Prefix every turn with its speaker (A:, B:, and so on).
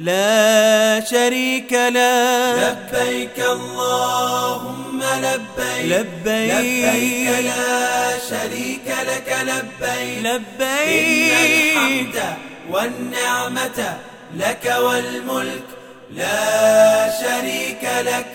A: لا شريك له.
B: لبيك اللهم لبيك.
A: لبيك,
B: لبيك لا شريك لك. لبيك.
A: لبيك.
B: إن الحمد والنعمة لك والملك لا شريك لك.